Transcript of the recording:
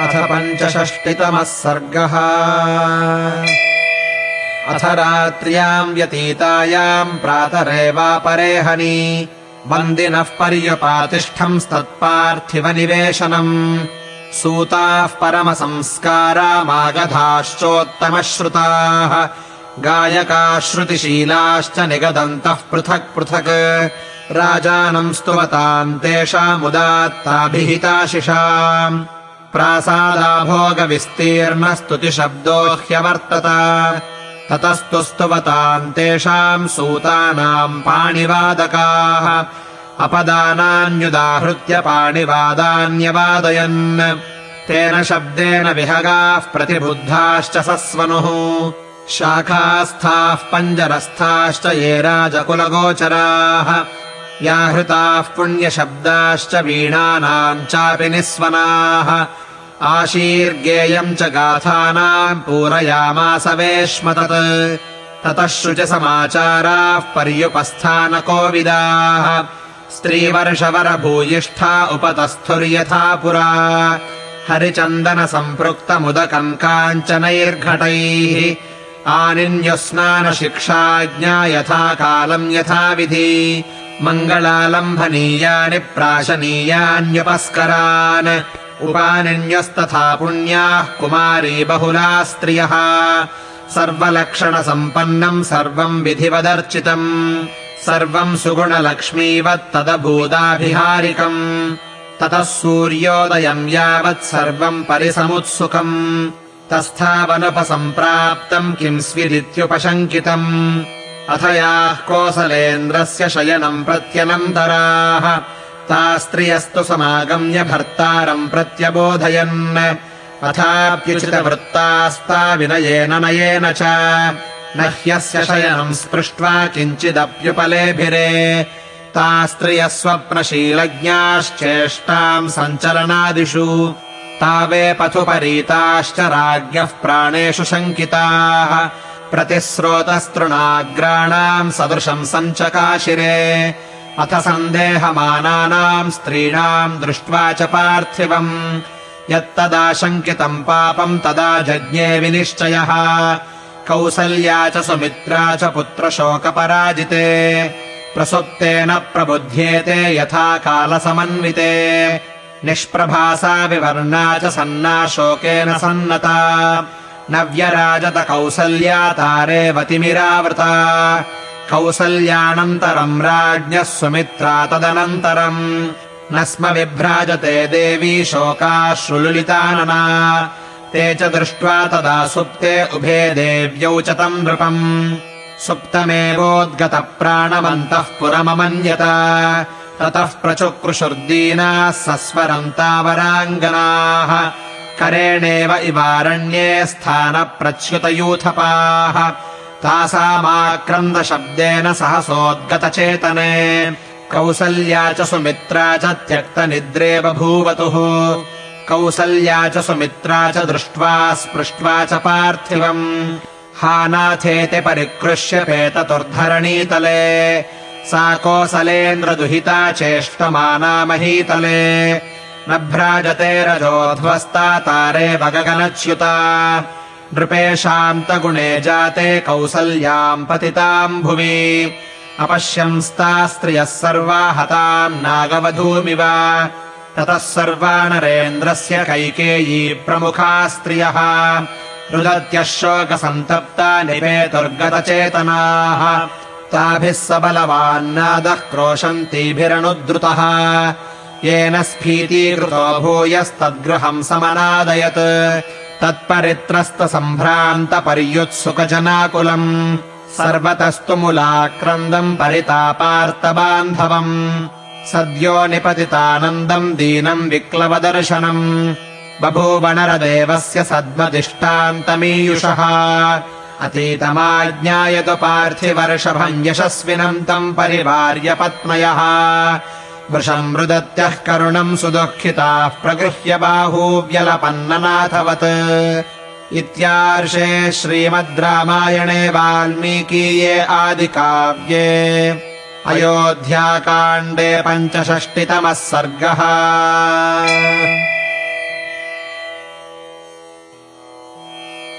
अथ पञ्चषष्टितमः सर्गः। अथ रात्र्याम् व्यतीतायाम् प्रातरेवापरेहनी वन्दिनः पर्युपातिष्ठंस्तत्पार्थिवनिवेशनम् सूताः परमसंस्कारामागधाश्चोत्तमश्रुताः गायकाः श्रुतिशीलाश्च निगदन्तः पृथक् पृथक्। राजानम् स्तुवताम् तेषामुदात्ताभिहिताशिषाम् प्रासादाभोगविस्तीर्णस्तुतिशब्दो ह्यवर्तत। ततस्तु स्तुवताम् तेषाम् सूतानाम् पाणिवादकाः। अपदानान्युदाहृत्य पाणिवादान्यवादयन्। तेन शब्देन विहगाः प्रतिबुद्धाश्च सस्वनुः। शाखास्थाः पञ्जरस्थाश्च ये राजकुलगोचराः याहृताः पुण्यशब्दाश्च वीणानाम् चापि निःस्वनाः। आशीर्गेयम् च गाथानाम् पूरयामास वेश्मतत् ततः। शुचसमाचाराः पर्युपस्थानकोविदाः। स्त्रीवर्षवरभूयिष्ठा उपतस्थुर्यथा पुरा। हरिचन्दनसम्पृक्तमुदकम् काञ्चनैर्घटैः आनिन्यस्नानशिक्षाज्ञा यथा कालम् यथाविधि मङ्गलालम्भनीयानि प्राशनीयान्युपस्करान्। उपानिन्यस्तथा पुण्याः कुमारी बहुला स्त्रियः सर्वलक्षणसम्पन्नम् सर्वम् विधिवदर्चितम्। सर्वम् सुगुणलक्ष्मीवत्तदभूदाभिहारिकम् ततः सूर्योदयम् यावत् सर्वम् परिसमुत्सुकम्। तस्थावनुपसम्प्राप्तम् किम् स्विदित्युपशङ्कितम् अथ याः कोसलेन्द्रस्य शयनम् प्रत्यनन्तराः ता स्त्रियस्तु समागम्य भर्तारम् प्रत्यबोधयन्। अथाप्युचितवृत्तास्ता विनयेन नयेन च न ह्यस्य शयनम् स्पृष्ट्वा किञ्चिदप्युपलेभिरे। ता स्त्रियः स्वप्नशीलज्ञाश्चेष्टाम् सञ्चलनादिषु तावे पथुपरीताश्च राज्ञः प्राणेषु शङ्किताः प्रतिस्रोतस्तृणाग्राणाम् सदृशम् सञ्चकाशिरे। अथ सन्देहमानानाम् स्त्रीणाम् दृष्ट्वा च पार्थिवम्। यत्तदाशङ्कितम् पापम् तदा जज्ञे विनिश्चयः। कौसल्या च सुमित्रा च पुत्रशोकपराजिते। प्रसुप्तेन प्रबुध्येते यथा कालसमन्विते। निष्प्रभासा विवर्णा च सन्ना शोकेन सन्नता नव्यराजत कौसल्या तारेवतिमिरावृता कौसल्यानन्तरम् राज्ञः सुमित्रा तदनन्तरम् न स्म विभ्राजते देवी शोकाश्रुलुलितानना ते च दृष्ट्वा तदा सुप्ते उभे देव्यौ च तम् नृपम्। सुप्तमेवोद्गतप्राणवन्तः पुरममन्यत। ततः प्रचुक्रुशुर्दीनाः सस्वरन्तावराङ्गनाः करेणेव इवारण्ये स्थानप्रच्युतयूथपाः तासामाक्रन्दशब्देन सहसोद्गतचेतने। कौसल्या च सुमित्रा च त्यक्तनिद्रे बभूवतुः कौसल्या च सुमित्रा च दृष्ट्वा स्पृष्ट्वा च पार्थिवम्। हा नाथेति परिकृष्य पेततुर्धरणीतले। सा कोसलेन्द्रदुहिता चेष्टमाना महीतले न भ्राजते रजोध्वस्ता तारेव गगनच्युता नृपेशान्तगुणे जाते कौसल्याम् पतिताम् भुवि। अपश्यंस्ता स्त्रियः सर्वा हताम् नागवधूमिव। ततः सर्वा नरेन्द्रस्य कैकेयी प्रमुखा स्त्रियः। रुदत्यः शोकसन्तप्ता निवेतुर्गतचेतनाः ताभिः सबलवान्नादः क्रोशन्तीभिरनुद्रुतः येन स्फीतीकृतो भूयस्तद्गृहम् समनादयत्। तत्परित्रस्तसम्भ्रान्तपर्युत्सुकजनाकुलम्। सर्वतस्तु मुलाक्रन्दम् परितापार्तबान्धवम् सद्यो निपतितानन्दम् दीनम् विक्लवदर्शनम्। बभूवनरदेवस्य सद्मदिष्टान्तमीयुषः अतीतमाज्ञायतु पार्थिवर्षभम् यशस्विनम् तम् परिवार्य पत्न्यः वृषम् मृदत्यः करुणम् सुदुःखिताः प्रगृह्य बाहूव्यलपन्ननाथवत्। इत्यार्षे श्रीमद् रामायणे वाल्मीकीये आदिकाव्ये। अयोध्याकाण्डे पञ्चषष्टितमः सर्गः